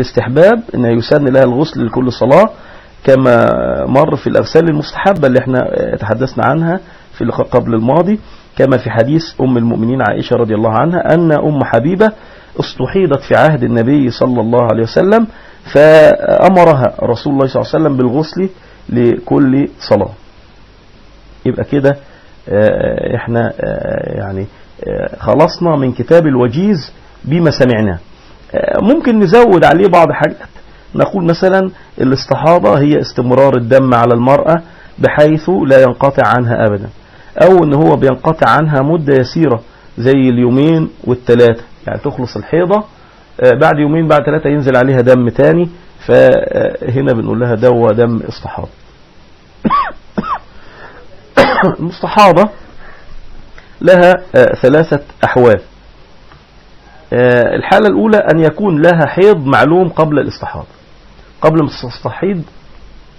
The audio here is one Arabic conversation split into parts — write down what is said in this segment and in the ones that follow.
الاستحباب إن يسن لها الغسل لكل صلاة كما مر في الأغسال المستحبة اللي إحنا تحدثنا عنها في اللقاء قبل الماضي كما في حديث أم المؤمنين عائشة رضي الله عنها أن أم حبيبة استحيضت في عهد النبي صلى الله عليه وسلم فأمرها رسول الله صلى الله عليه وسلم بالغسل لكل صلاة. يبقى كده إحنا يعني خلصنا من كتاب الوجيز بما سمعناه. ممكن نزود عليه بعض حاجات. نقول مثلا الاستحاضة هي استمرار الدم على المرأة بحيث لا ينقطع عنها أبدا. أو أن هو بينقطع عنها مدة يسيرة زي اليومين والثلاثة يعني تخلص الحيضة بعد يومين بعد ثلاثة ينزل عليها دم تاني. فهنا بنقول لها دوا دم استحاضة. المستحاضة لها ثلاثة أحوال. الحالة الأولى أن يكون لها حيض معلوم قبل الاستحاضة. قبل ما تستحيض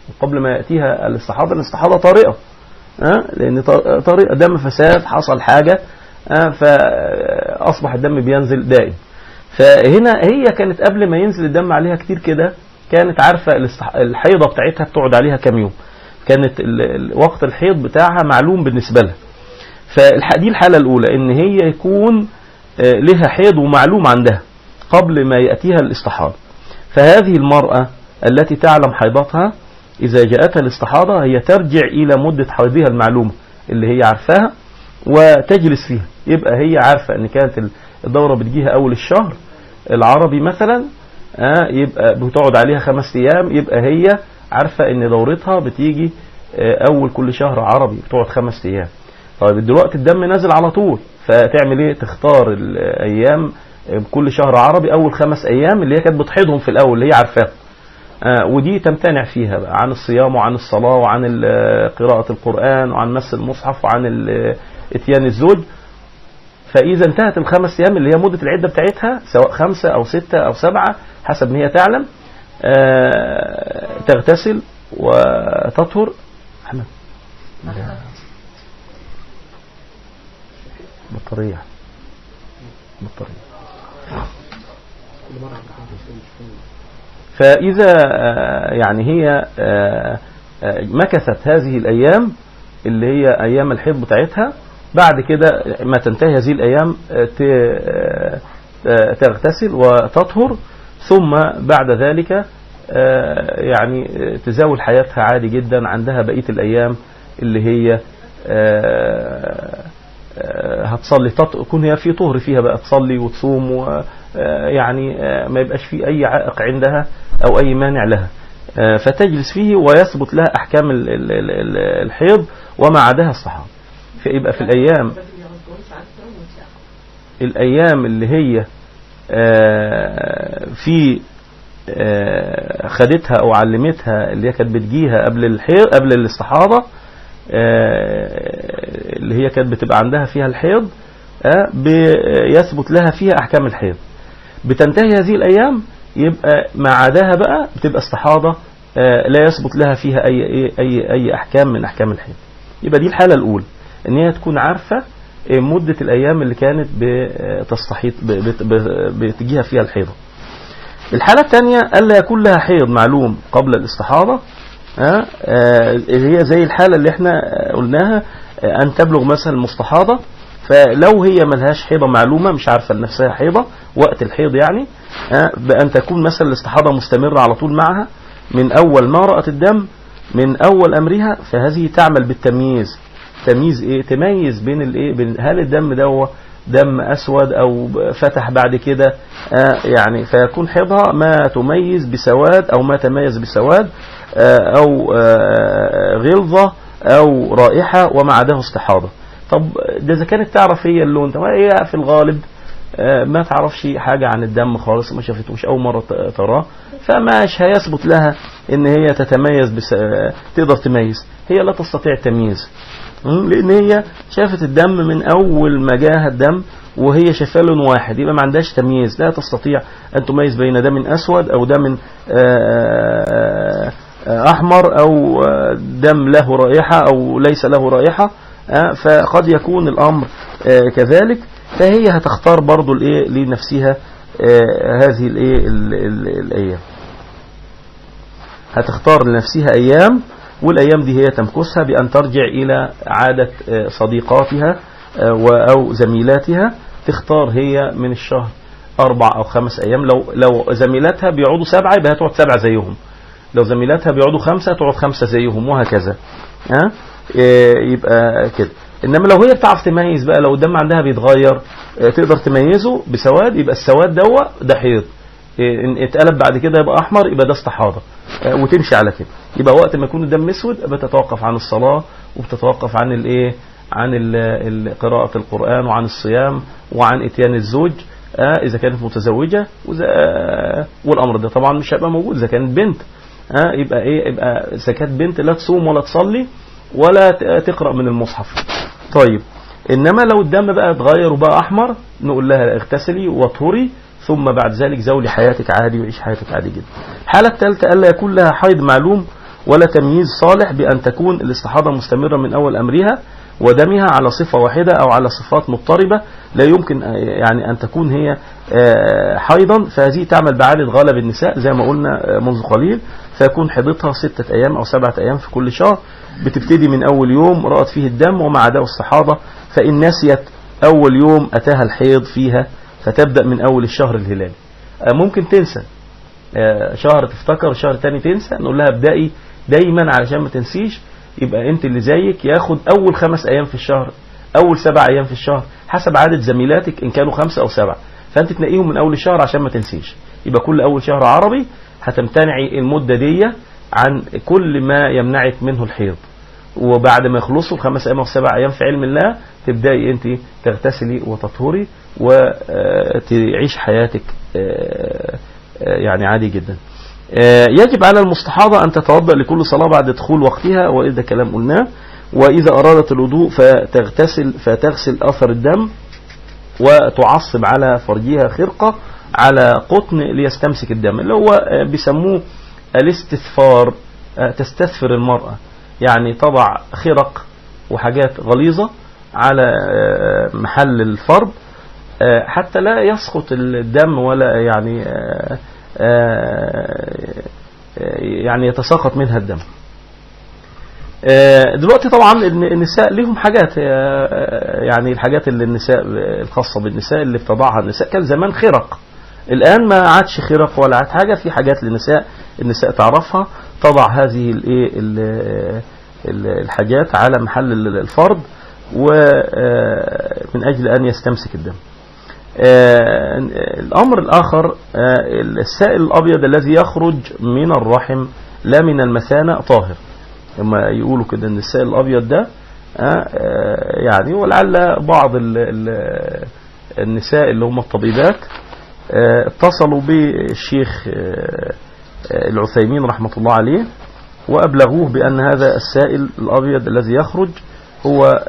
وقبل ما يأتيها الاستحاضة الاستحاضة طارئة. لأن طارئة دم فساد حصل حاجة فأصبح الدم بينزل دائم. فهنا هي كانت قبل ما ينزل الدم عليها كتير كده كانت عارفة الحيضة بتاعتها بتقعد عليها كام يوم. كانت وقت الحيض بتاعها معلوم بالنسبة لها. فدي الحالة الأولى إن هي يكون لها حيض ومعلوم عندها قبل ما يأتيها الاستحاضة. فهذه المرأة التي تعلم حيضتها إذا جاءتها الاستحاضة هي ترجع إلى مدة حيضها المعلومة اللي هي عارفاها وتجلس فيها. يبقى هي عارفة أن كانت الدورة بتجيها أول الشهر. العربي مثلا يبقى بتقعد عليها خمس أيام يبقى هي عارفة أن دورتها بتيجي أول كل شهر عربي بتقعد خمس أيام. طيب دلوقتي الدم نازل على طول. فتعمل إيه؟ تختار الأيام كل شهر عربي أول خمس أيام اللي هي كانت بتحيضهم في الأول اللي هي عارفاها آه ودي تمتنع فيها بقى عن الصيام وعن الصلاة وعن قراءة القرآن وعن مس المصحف وعن إتيان الزوج. فإذا انتهت الخمس أيام اللي هي مدة العدة بتاعتها سواء خمسة أو ستة أو سبعة حسب ما هي تعلم آه تغتسل وتطهر. بطارية بطارية فإذا يعني هي مكثت هذه الأيام اللي هي أيام الحيض بتاعتها بعد كده ما تنتهي هذه الأيام تغتسل وتطهر ثم بعد ذلك يعني تزاول حياتها عادي جدا عندها بقية الأيام اللي هي هتصلي. تكون هي في طهر فيها بقى. تصلي وتصوم ويعني ما يبقاش في أي عائق عندها أو أي مانع لها. فتجلس فيه ويثبت لها أحكام الحيض وما عداها الصحابة فيبقى في الأيام الأيام اللي هي في خدتها أو علمتها اللي هي كانت بتجيها قبل الحيض قبل الاستحاضة اللي هي كانت بتبقى عندها فيها الحيض بيثبت لها فيها أحكام الحيض. بتنتهي هذه الأيام يبقى ما عداها بقى بتبقى استحاضة لا يثبت لها فيها أي, أي, أي أحكام من أحكام الحيض. يبقى دي الحالة الأولى إن هي تكون عارفة مدة الأيام اللي كانت بتستحيط بتجيها فيها الحيضة. الحالة الثانية ألا يكون لها حيض معلوم قبل الاستحاضة هي زي الحالة اللي إحنا قلناها أن تبلغ مثلا المستحاضة فلو هي ملهاش حيضة معلومة مش عارفة لنفسها حيضة وقت الحيض يعني بأن تكون مثلا الاستحاضة مستمرة على طول معها من أول ما رأت الدم من أول أمرها فهذه تعمل بالتمييز. تمييز إيه؟ تميز بين الإيه؟ بين هل الدم ده دم أسود أو فتح بعد كده آه يعني فيكون حيضها ما تميز بسواد أو ما تميز بسواد آه أو آه غلظة أو رائحة وما عداه استحاضة. طب ده إذا كانت تعرف هي اللون طب هي في الغالب ما تعرفش حاجة عن الدم خالص ما شافتوش أول مرة تراه فماش هيثبت لها إن هي تتميز بس تقدر تميز. هي لا تستطيع التمييز لأن هي شافت الدم من أول ما جاها الدم وهي شايفاه لون واحد يبقى ما عندهاش تمييز لا تستطيع أن تميز بين دم أسود أو دم أحمر أو دم له رائحة أو ليس له رائحة فقد يكون الأمر كذلك. فهي هتختار برضو لنفسها آه، هذه الإيه ال- ال- الأيام. هتختار لنفسها أيام والأيام دي هي تمكثها بأن ترجع إلى عادة آه، صديقاتها آه، و- أو زميلاتها. تختار هي من الشهر أربع أو خمس أيام. لو لو زميلاتها بيقعدوا سبعة يبقى هتقعد سبعة زيهم. لو زميلاتها بيقعدوا خمسة تقعد خمسة زيهم وهكذا. ها؟ إيه، يبقى كده. إنما لو هي بتعرف تميز بقى لو الدم عندها بيتغير آه، تقدر تميزه بسواد يبقى السواد دوا ده حيض. إن اتقلب بعد كده يبقى أحمر يبقى ده استحاضة. آه، وتمشي على كده. يبقى وقت ما يكون الدم أسود بتتوقف عن الصلاة وبتتوقف عن الايه عن قراءة القرآن وعن الصيام وعن إتيان الزوج. آه، إذا كانت متزوجة آه، والأمر ده طبعا مش هيبقى موجود. إذا كانت بنت ها يبقى إيه؟ يبقى كانت بنت لا تصوم ولا تصلي ولا تقرأ من المصحف. طيب إنما لو الدم بقى اتغير وبقى أحمر نقول لها اغتسلي واطهري ثم بعد ذلك زولي حياتك عادي وعيش حياتك عادي جدا. الحالة الثالثه ألا يكون لها حيض معلوم ولا تمييز صالح بأن تكون الاستحاضة مستمرة من أول أمرها ودمها على صفة واحدة أو على صفات مضطربة لا يمكن يعني أن تكون هي آه، حيضا فهذه تعمل بعادة غالب النساء زي ما قلنا آه، منذ قليل. فيكون حيضتها ستة أيام أو سبعة أيام في كل شهر بتبتدي من أول يوم رأت فيه الدم ومع عداء الصحابة فإن نسيت أول يوم أتاها الحيض فيها فتبدأ من أول الشهر الهلالي. آه، ممكن تنسى. آه، شهر تفتكر شهر تاني تنسى نقول لها ابدأي دايما علشان ما تنسيش يبقى أنت اللي زيك ياخد أول خمس أيام في الشهر أول سبع أيام في الشهر حسب عدد زميلاتك إن كانوا خمسة أو سبعة. فأنت تنقيهم من أول الشهر عشان ما تنسيش. يبقى كل أول شهر عربي هتمتنعي المدة دي عن كل ما يمنعك منه الحيض. وبعد ما يخلصوا الخمس أيام أو السبع أيام في علم الله تبدأي أنت تغتسلي وتطهري وتعيش حياتك آه، آه، يعني عادي جدا. آه، يجب على المستحاضة أن تتوضأ لكل صلاة بعد دخول وقتها وإذا كلام قلناه. وإذا أرادت الوضوء فتغتسل فتغسل أثر الدم. وتعصب على فرجها خرقة على قطن ليستمسك الدم اللي هو بيسموه الاستثفار تستثفر المرأة يعني تضع خرق وحاجات غليظة على آه، محل الفرد آه، حتى لا يسقط الدم ولا يعني آه، يعني يتساقط منها الدم. دلوقتي طبعا الن- النساء ليهم حاجات آه، يعني الحاجات اللي النساء الخاصة بالنساء اللي بتضعها النساء. كان زمان خرق. الآن ما عادش خرق ولا عاد حاجة. في حاجات للنساء النساء تعرفها. تضع هذه الايه ال- ال- الحاجات على محل ال- الفرد ومن أجل أن يستمسك الدم. آه، الأمر الآخر آه، السائل الأبيض الذي يخرج من الرحم لا من المثانة طاهر. لما يقولوا كده إن السائل الأبيض ده آه، آه، يعني ولعل بعض ال- ال- النساء اللي هم الطبيبات آه، اتصلوا بالشيخ العثيمين رحمة الله عليه وأبلغوه بأن هذا السائل الأبيض الذي يخرج هو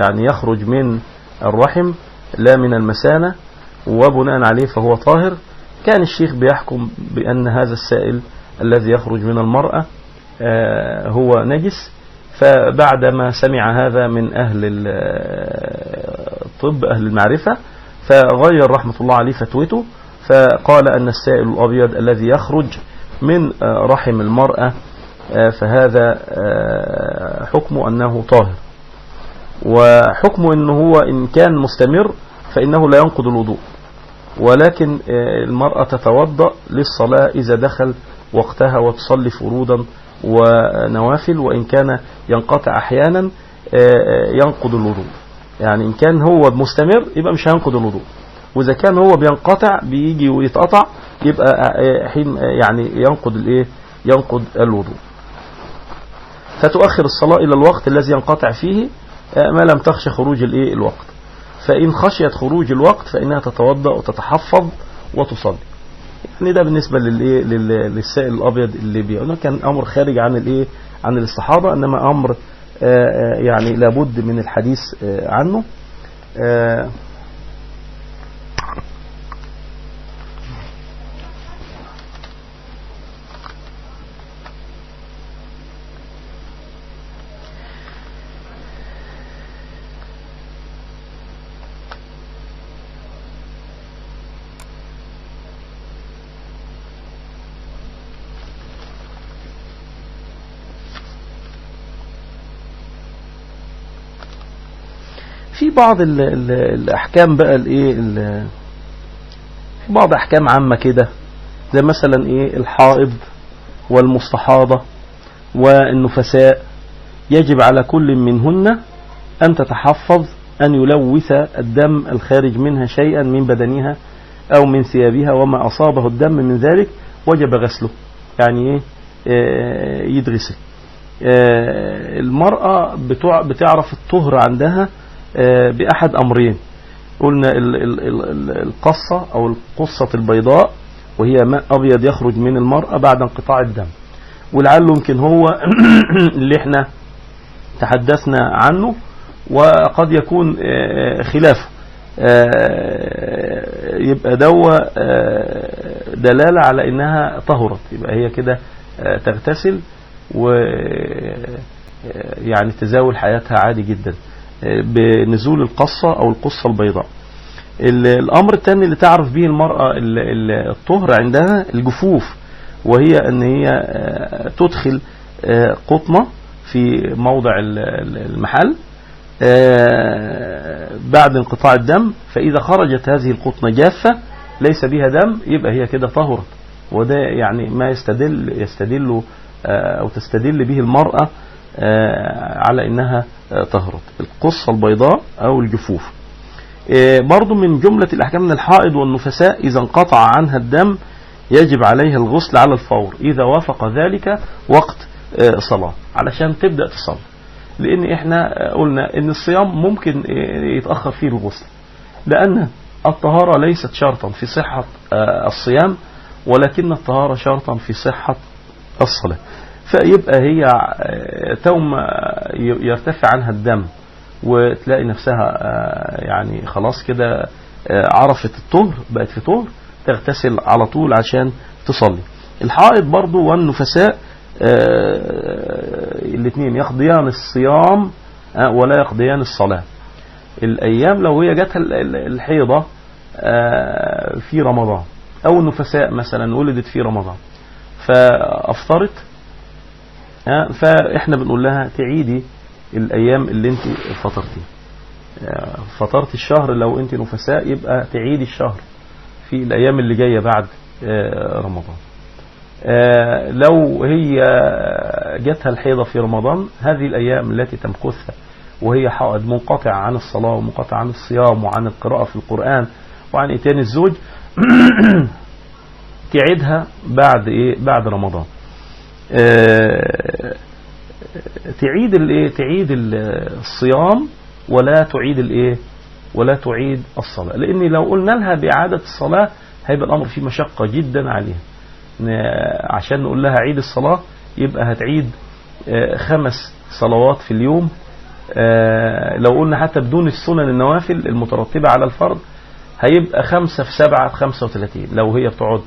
يعني يخرج من الرحم لا من المثانة وبناء عليه فهو طاهر. كان الشيخ بيحكم بأن هذا السائل الذي يخرج من المرأة هو نجس. فبعدما سمع هذا من أهل ال- الطب أهل المعرفة فغير رحمة الله عليه فتوته فقال أن السائل الأبيض الذي يخرج من آه، رحم المرأة آه، فهذا آه، حكمه أنه طاهر. وحكمه أنه هو إن كان مستمر فإنه لا ينقض الوضوء. ولكن آه، المرأة تتوضأ للصلاة إذا دخل وقتها وتصلي فروضا ونوافل وإن كان ينقطع أحيانا آه، ينقض الوضوء. يعني إن كان هو مستمر يبقى مش هينقض الوضوء. وإذا كان هو بينقطع بيجي ويتقطع يبقى آه، حين آه، يعني ينقض الإيه؟ ينقض الوضوء. فتؤخر الصلاة إلى الوقت الذي ينقطع فيه آه، ما لم تخشى خروج الإيه؟ الوقت. فإن خشيت خروج الوقت فإنها تتوضأ وتتحفظ وتصلي. يعني ده بالنسبة للإيه لل- للسائل الأبيض اللي بيقولنا كان أمر خارج عن الإيه عن الاستحاضة إنما أمر آه، آه، يعني لابد من الحديث عنه. في بعض ال ال الأحكام بقى الإيه ال- في بعض أحكام عامة كده زي مثلا إيه الحائض والمستحاضة والنفساء يجب على كل منهن أن تتحفظ أن يلوث الدم الخارج منها شيئا من بدنها أو من ثيابها وما أصابه الدم من ذلك وجب غسله. يعني إيه؟ آه، يتغسل آه، المرأة بتعرف الطهر عندها بأحد أمرين. قلنا ال- ال- ال- ال- القصة أو القصة البيضاء وهي ماء أبيض يخرج من المرأة بعد انقطاع الدم. ولعله يمكن هو اللي إحنا تحدثنا عنه وقد يكون آه، خلافه. آه، يبقى دوا آه، دلالة على إنها طهرت. يبقى هي كده آه، تغتسل و آه، يعني تزاول حياتها عادي جدا. آه، بنزول القصة أو القصة البيضاء. ال- الأمر الثاني اللي تعرف به المرأة ال- ال- الطهر عندها الجفوف وهي إن هي آه، تدخل آه، قطنة في موضع ال- ال- المحل آه، بعد انقطاع الدم فإذا خرجت هذه القطنة جافة ليس بها دم يبقى هي كده طهرت. وده يعني ما يستدل يستدل أو تستدل به المرأة على إنها آه، طهرت. القصة البيضاء أو الجفوف. آه، برضو من جملة الأحكام من الحائض والنفساء إذا انقطع عنها الدم يجب عليها الغسل على الفور. إذا وافق ذلك وقت آه، صلاة علشان تبدأ تصلي. لأن إحنا آه، قلنا إن الصيام ممكن آه، يتأخر فيه الغسل. لأن الطهارة ليست شرطا في صحة آه، الصيام ولكن الطهارة شرطا في صحة الصلاة. فيبقى هي آه، توم آه، يرتفع عنها الدم وتلاقي نفسها آه، يعني خلاص كده آه، عرفت الطهر بقت في طهر تغتسل على طول عشان تصلي. الحائض برضو والنفساء الاثنين يقضيان الصيام آه، ولا يقضيان الصلاة. الأيام لو هي جاتها ال- ال- الحيضة آه، في رمضان. أو النفساء مثلا ولدت في رمضان. فأفطرت فإحنا بنقول لها تعيدي الأيام اللي أنت فطرتيها آه، فطرت الشهر لو أنت نفساء يبقى تعيدي الشهر في الأيام اللي جاية بعد آه، رمضان. آه، لو هي جاتها الحيضة في رمضان هذه الأيام التي تمكثها وهي حائض منقطع عن الصلاة ومنقطع عن الصيام وعن القراءة في القرآن وعن إتيان الزوج تعيدها بعد إيه؟ بعد رمضان. تعيد الايه؟ تعيد ال- الصيام ولا تعيد الايه؟ ولا تعيد الصلاة. لأن لو قلنا لها بإعادة الصلاة هيبقى الأمر فيه مشقة جدا عليها. عشان نقول لها عيد الصلاة يبقى هتعيد آه، خمس صلوات في اليوم. آه، لو قلنا حتى بدون السنن النوافل المترتبة على الفرض هيبقى خمسة في سبعة في خمسة وثلاثين. لو هي بتقعد آه،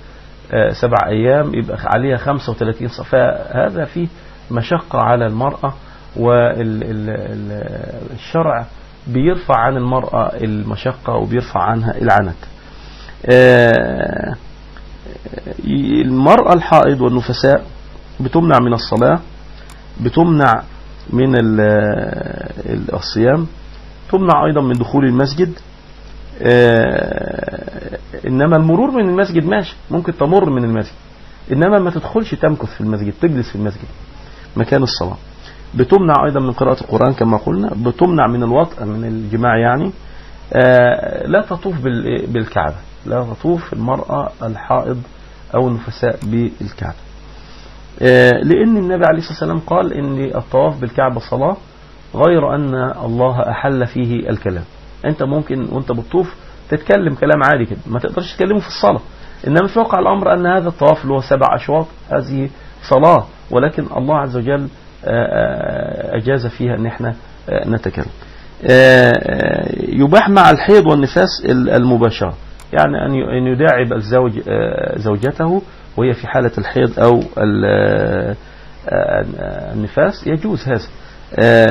سبع أيام يبقى عليها خمسة وثلاثين فهذا فيه مشقة على المرأة والشرع بيرفع عن المرأة المشقة وبيرفع عنها العنت. آه، المرأة الحائض والنفساء بتمنع من الصلاة بتمنع من ال- ال- الصيام تمنع أيضا من دخول المسجد. إنما المرور من المسجد ماشي ممكن تمر من المسجد. إنما ما تدخلش تمكث في المسجد تجلس في المسجد. مكان الصلاة. بتمنع أيضا من قراءة القرآن كما قلنا بتمنع من الوطء من الجماع يعني. آه، لا تطوف بال- بالكعبة. لا تطوف المرأة الحائض أو النفساء بالكعبة. آه، لأن النبي عليه الصلاة والسلام قال إن الطواف بالكعبة صلاة غير أن الله أحل فيه الكلام. أنت ممكن وأنت بتطوف تتكلم كلام عادي كده ما تقدرش تتكلمه في الصلاة. إنما في واقع الأمر أن هذا الطواف اللي هو سبع أشواط هذه صلاة. ولكن الله عز وجل آه، آه، أجاز فيها أن إحنا آه، نتكلم. يباح مع الحيض والنفاس ال- المباشرة. يعني أن يداعب الزوج زوجته وهي في حالة الحيض أو ال- النفاس. يجوز هذا.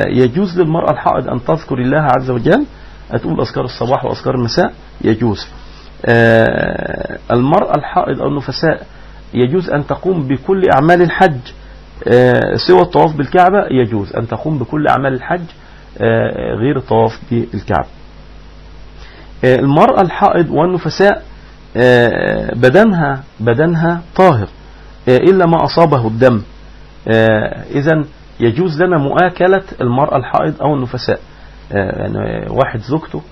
يجوز للمرأة الحائض أن تذكر الله عز وجل تقول أذكار الصباح وأذكار المساء يجوز. آه، المرأة الحائض أو النفساء يجوز أن تقوم بكل أعمال الحج. آه، سوى الطواف بالكعبة يجوز أن تقوم بكل أعمال الحج غير الطواف بالكعبة. المرأة الحائض والنفساء بدنها بدنها طاهر إلا ما أصابه الدم. إذا يجوز لنا مؤاكلة المرأة الحائض أو النفساء. واحد زوجته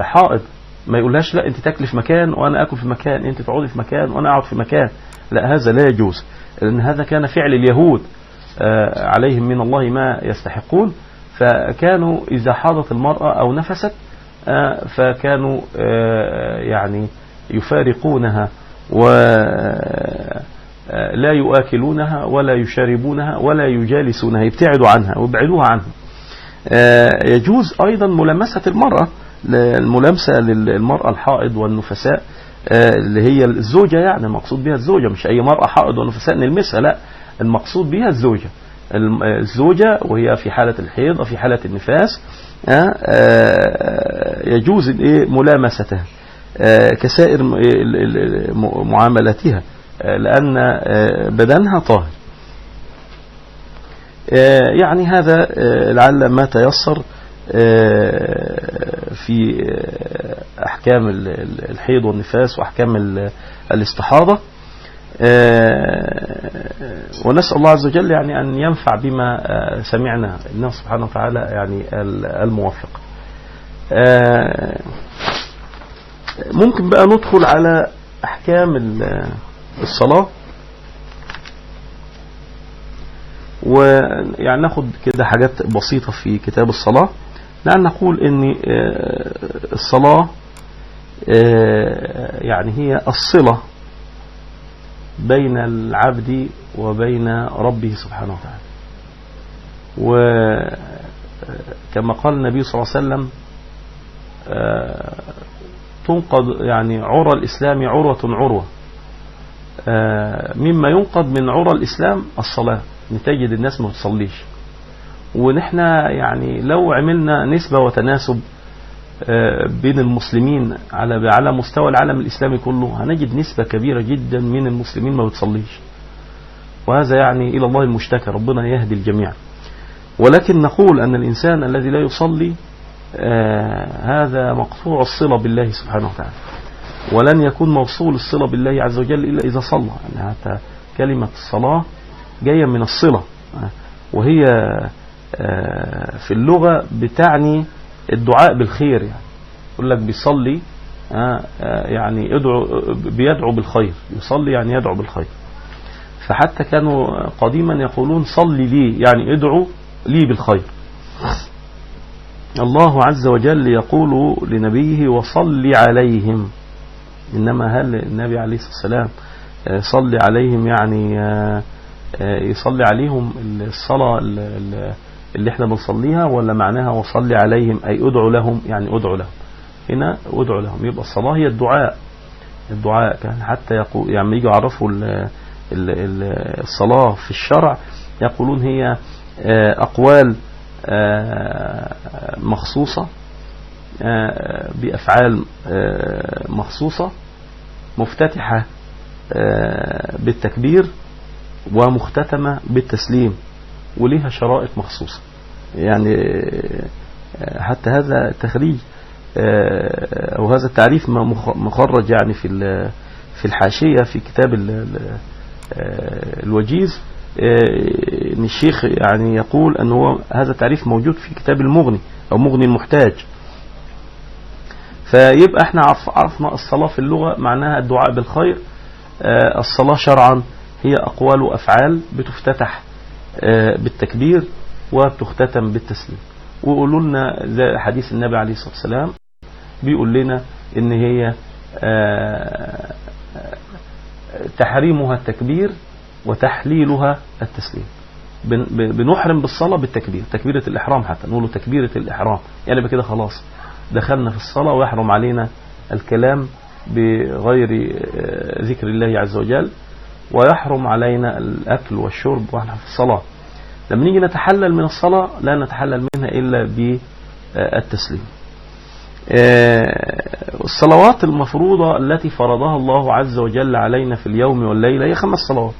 حائض. ما يقولهاش لا أنت تاكلي في مكان وأنا آكل في مكان أنت تقعدي في مكان وأنا أقعد في مكان. لا هذا لا يجوز لأن هذا كان فعل اليهود عليهم من الله ما يستحقون. فكانوا إذا حاضت المرأة أو نفست فكانوا يعني يفارقونها و لا يؤكلونها ولا يشاربونها ولا يجالسونها يبتعدوا عنها ويبعدوها عنها يجوز أيضا ملامسة المرأة الملامسة للمرأة الحائض والنفساء اللي هي الزوجة يعني المقصود بها الزوجة مش أي مرأة حائض ونفساء نلمسها لا المقصود بها الزوجة. الزوجة وهي في حالة الحيض وفي حالة النفاس يجوز ملامستها كسائر معاملتها لأن بدنها طاهر. يعني هذا لعل ما تيسر في أحكام الحيض والنفاس وأحكام الاستحاضة. ونسأل الله عز وجل يعني أن ينفع بما سمعنا إنه سبحانه وتعالى يعني الموفق. ممكن بقى ندخل على أحكام الصلاة. ويعني ناخد كده حاجات بسيطة في كتاب الصلاة. لأن نقول أن الصلاة يعني هي الصلة بين العبد وبين ربه سبحانه وتعالى. وكما قال النبي صلى الله عليه وسلم تنقض يعني عرى الإسلام عروة عروة. مما ينقض من عرى الإسلام الصلاة. نتجد الناس ما بتصليش ونحن يعني لو عملنا نسبة وتناسب بين المسلمين على على مستوى العالم الإسلامي كله هنجد نسبة كبيرة جدا من المسلمين ما بتصليش. وهذا يعني إلى الله المشتكى ربنا يهدي الجميع. ولكن نقول أن الإنسان الذي لا يصلي هذا مقطوع الصلة بالله سبحانه وتعالى. ولن يكون موصول الصلة بالله عز وجل إلا إذا صلى. يعني حتى كلمة الصلاة جاية من الصلة. وهي في اللغة بتعني الدعاء بالخير يعني. يقول لك بيصلي يعني ادعو بيدعو بالخير. يصلي يعني يدعو بالخير. فحتى كانوا قديما يقولون صلي لي يعني ادعو لي بالخير. الله عز وجل يقول لنبيه وصل عليهم. إنما هل النبي عليه الصلاة والسلام صلي عليهم يعني يصلي عليهم الصلاة اللي إحنا بنصليها ولا معناها وصلي عليهم أي أدعو لهم يعني أدعو لهم. هنا أدعو لهم. يبقى الصلاة هي الدعاء. الدعاء كان حتى يقول يعني يجوا يعرفوا الصلاة في الشرع يقولون هي أقوال مخصوصة بأفعال مخصوصة مفتتحة بالتكبير ومختتمة بالتسليم وليها شرائط مخصوصة. يعني حتى هذا التخريج أو هذا التعريف مخرج يعني في في الحاشية في كتاب الوجيز. إن الشيخ يعني يقول أن هو هذا التعريف موجود في كتاب المغني أو مغني المحتاج. فيبقى إحنا عرفنا الصلاة في اللغة معناها الدعاء بالخير الصلاة شرعا. هي أقوال وأفعال بتفتتح بالتكبير وبتختتم بالتسليم. ويقولوا لنا زي حديث النبي عليه الصلاة والسلام بيقول لنا إن هي تحريمها التكبير وتحليلها التسليم. بنحرم بالصلاة بالتكبير تكبيرة الإحرام حتى نقول تكبيرة الإحرام. يعني بكده خلاص دخلنا في الصلاة ويحرم علينا الكلام بغير ذكر الله عز وجل. ويحرم علينا الأكل والشرب وإحنا في الصلاة. لما نيجي نتحلل من الصلاة لا نتحلل منها إلا بالتسليم. الصلوات المفروضة التي فرضها الله عز وجل علينا في اليوم والليلة هي خمس صلوات.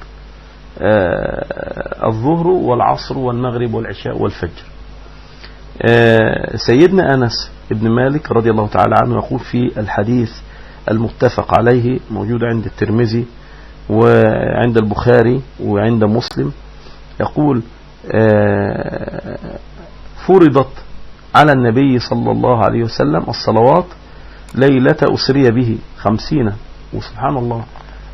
الظهر والعصر والمغرب والعشاء والفجر. آه، سيدنا أنس بن مالك رضي الله تعالى عنه يقول في الحديث المتفق عليه موجود عند الترمذي وعند البخاري وعند مسلم يقول آه، فرضت على النبي صلى الله عليه وسلم الصلوات ليلة أسري به خمسين. وسبحان الله.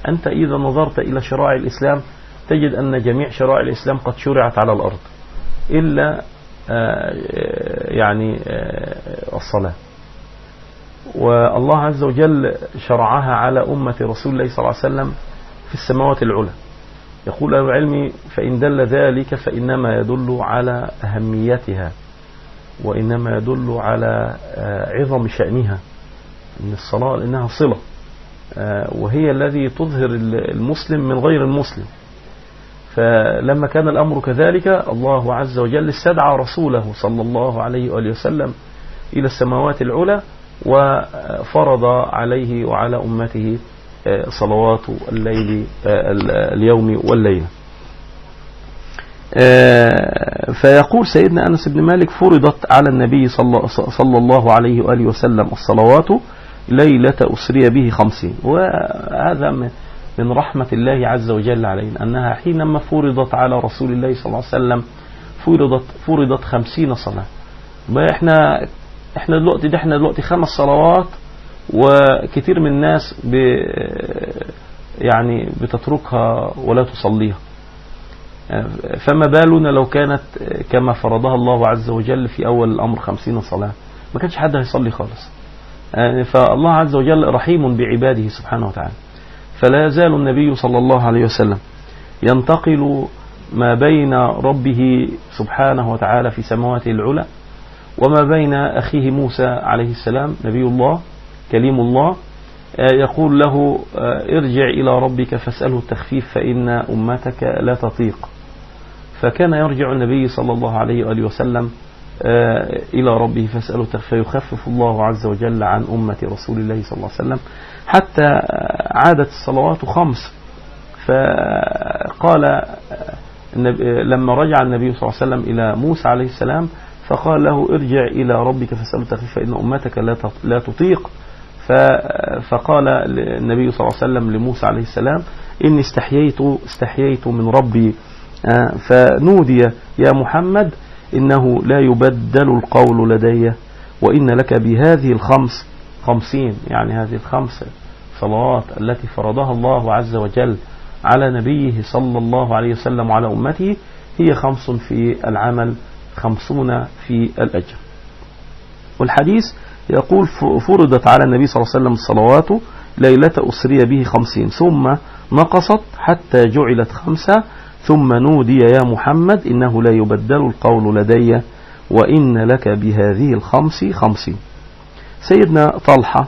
أنت إذا نظرت إلى شرائع الإسلام تجد أن جميع شرائع الإسلام قد شرعت على الأرض إلا آه، يعني آه، الصلاة. والله عز وجل شرعها على أمة رسول الله صلى الله عليه وسلم في السماوات العلى. يقول أهل العلم فإن دل ذلك فإنما يدل على أهميتها وإنما يدل على آه، عظم شأنها من الصلاة لأنها صلة وهي الذي تظهر المسلم من غير المسلم. فلما كان الأمر كذلك الله عز وجل استدعى رسوله صلى الله عليه وآله وسلم إلى السماوات العلى وفرض عليه وعلى أمته آه، صلوات الليل اليوم والليلة. فيقول سيدنا أنس بن مالك فرضت على النبي صلى الله عليه وآله وسلم الصلوات ليلة أسري به خمسين. وهذا من رحمة الله عز وجل علينا أنها حينما فرضت على رسول الله صلى الله عليه وسلم فرضت فرضت خمسين صلاة. إحنا إحنا دلوقتي ده إحنا دلوقتي خمس صلوات وكثير من الناس يعني بتتركها ولا تصليها. فما بالنا لو كانت كما فرضها الله عز وجل في أول الأمر خمسين صلاة. ما كانش حد هيصلي خالص. فالله عز وجل رحيم بعباده سبحانه وتعالى. فلا يزال النبي صلى الله عليه وسلم ينتقل ما بين ربه سبحانه وتعالى في سماوات العلى وما بين أخيه موسى عليه السلام نبي الله كليم الله آه، يقول له آه، ارجع إلى ربك فاسأله التخفيف فإن أمتك لا تطيق. فكان يرجع النبي صلى الله عليه وآله وسلم آه، إلى ربه فاسأله فيخفف الله عز وجل عن أمة رسول الله صلى الله عليه وسلم. حتى عادت الصلوات خمس. فقال لما رجع النبي صلى الله عليه وسلم إلى موسى عليه السلام فقال له ارجع إلى ربك فاسأله التخفيف فإن أمتك لا تطيق. فقال النبي صلى الله عليه وسلم لموسى عليه السلام إني استحييت استحييت من ربي. آه، فنودي يا محمد إنه لا يبدل القول لدي وإن لك بهذه الخمس خمسين يعني هذه الخمس صلوات التي فرضها الله عز وجل على نبيه صلى الله عليه وسلم وعلى أمته هي خمس في العمل خمسون في الأجر. والحديث يقول فرضت على النبي صلى الله عليه وسلم الصلوات ليلة أسري به خمسين. ثم نقصت حتى جعلت خمسة. ثم نودي يا محمد إنه لا يبدل القول لدي وإن لك بهذه الخمس خمسين. سيدنا طلحة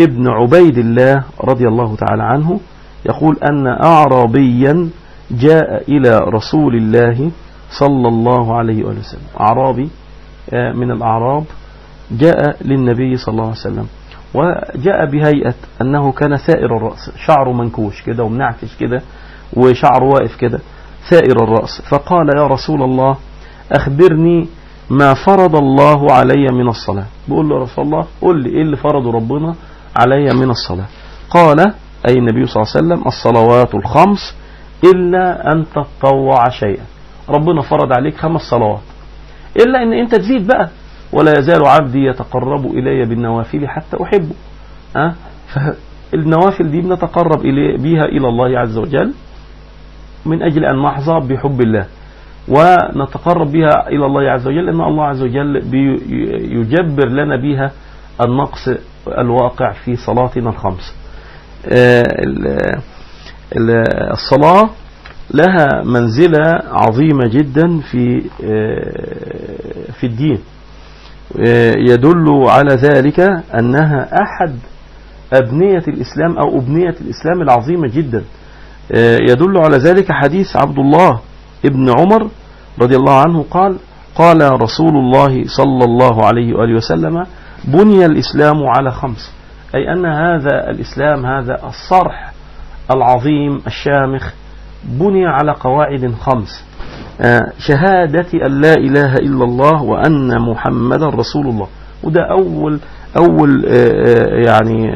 ابن عبيد الله رضي الله تعالى عنه يقول أن أعرابيا جاء إلى رسول الله صلى الله عليه وسلم. أعرابي آه، من الأعراب جاء للنبي صلى الله عليه وسلم. وجاء بهيئة أنه كان ثائر الرأس شعره منكوش كده ومنعكش كده وشعره واقف كده ثائر الرأس. فقال يا رسول الله أخبرني ما فرض الله علي من الصلاة. بقول له رسول الله قل لي إيه اللي فرضه ربنا علي من الصلاة؟ قال أي النبي صلى الله عليه وسلم الصلوات الخمس إلا أن تتطوع شيئا. ربنا فرض عليك خمس صلوات. إلا أن أنت تزيد بقى. ولا يزال عبدي يتقرب إلي بالنوافل حتى أحبه. أه؟ فالنوافل دي بنتقرب بها إلى الله عز وجل من أجل أن نحظى بحب الله. ونتقرب بها إلى الله عز وجل أن الله عز وجل يجبر لنا بها النقص الواقع في صلاتنا الخمس. آه، الصلاة لها منزلة عظيمة جدا في آه، في الدين. يدل على ذلك أنها أحد أبنية الإسلام أو أبنية الإسلام العظيمة جدا. يدل على ذلك حديث عبد الله ابن عمر رضي الله عنه قال قال رسول الله صلى الله عليه وآله وسلم بني الإسلام على خمس أي أن هذا الإسلام هذا الصرح العظيم الشامخ بني على قواعد خمس. آه، شهادة أن لا إله إلا الله وأن محمدا رسول الله. وده أول أول آه، يعني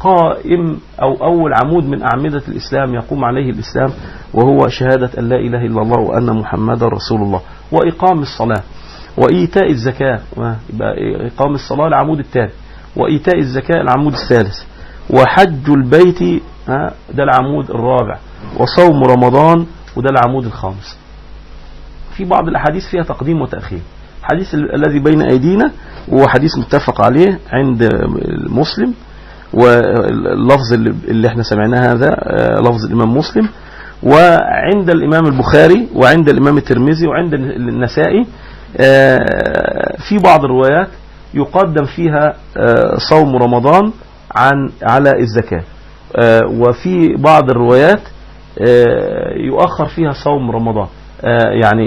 قائم أو أول عمود من أعمدة الإسلام يقوم عليه الإسلام وهو شهادة أن لا إله إلا الله وأن محمدا رسول الله. وإقام الصلاة وإيتاء الزكاة يبقى إقام الصلاة العمود الثاني وإيتاء الزكاة العمود الثالث وحج البيت ده العمود الرابع وصوم رمضان وده العمود الخامس. في بعض الأحاديث فيها تقديم وتأخير. الحديث الذي بين أيدينا هو حديث متفق عليه عند مسلم واللفظ اللي إحنا سمعناه هذا آه، لفظ الإمام مسلم وعند الإمام البخاري وعند الإمام الترمذي وعند النسائي آه، في بعض الروايات يقدم فيها آه، صوم رمضان عن على الزكاة. وفي بعض الروايات يؤخر فيها صوم رمضان. يعني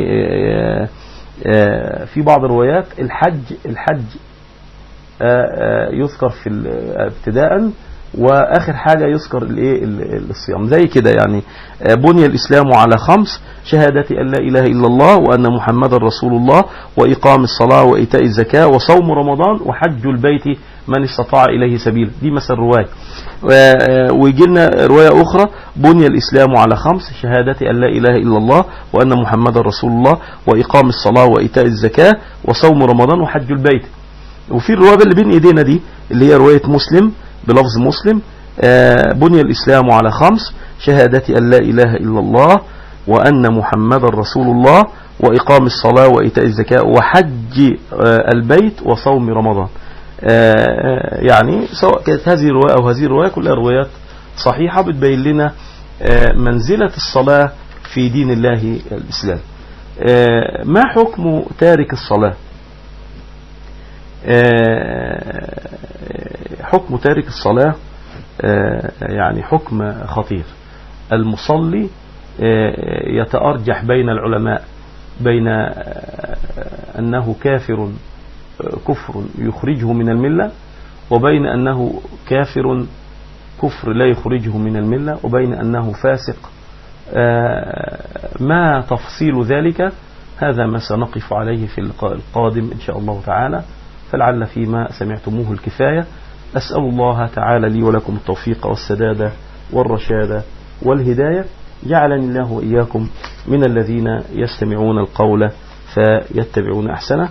في بعض الروايات الحج الحج يذكر في ابتداء وآخر حاجة يذكر الإيه الصيام. زي كده يعني. بني الإسلام على خمس شهادة أن لا إله إلا الله وأن محمدا رسول الله وإقام الصلاة وإيتاء الزكاة وصوم رمضان وحج البيت من استطاع إليه سبيلا دي مثلا رواية. ويجي لنا رواية أخرى. بني الإسلام على خمس شهادة أن لا إله إلا الله وأن محمدا رسول الله وإقام الصلاة وإيتاء الزكاة وصوم رمضان وحج البيت. وفي الرواية اللي بين إيدينا دي اللي هي رواية مسلم بلفظ مسلم. آه، بني الإسلام على خمس شهادة أن لا إله إلا الله وأن محمد رسول الله وإقام الصلاة وإيتاء الزكاة وحج آه، البيت وصوم رمضان. آه، يعني سواء كانت هذه الرواية أو هذه الرواية كلها روايات صحيحة بتبين لنا منزلة الصلاة في دين الله الإسلام. ما حكم تارك الصلاة؟ آه، حكم تارك الصلاة آه، يعني حكم خطير. المصلي آه، يتأرجح بين العلماء بين أنه كافر كفر يخرجه من الملة وبين أنه كافر كفر لا يخرجه من الملة وبين أنه فاسق. ما تفصيل ذلك؟ هذا ما سنقف عليه في اللقاء القادم إن شاء الله تعالى. فلعل فيما سمعتموه الكفاية. أسأل الله تعالى لي ولكم التوفيق والسداد والرشاد والهداية. جعلني الله وإياكم من الذين يستمعون القول فيتبعون أحسنه.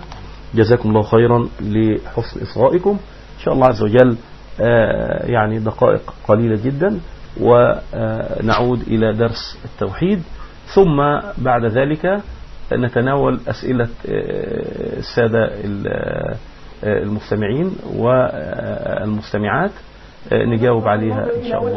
جزاكم الله خيرا لحسن إصغائكم. إن شاء الله عز وجل آه، يعني دقائق قليلة جدا ونعود إلى درس التوحيد. ثم بعد ذلك نتناول أسئلة آه، السادة المستمعين والمستمعات. نجاوب عليها إن شاء الله.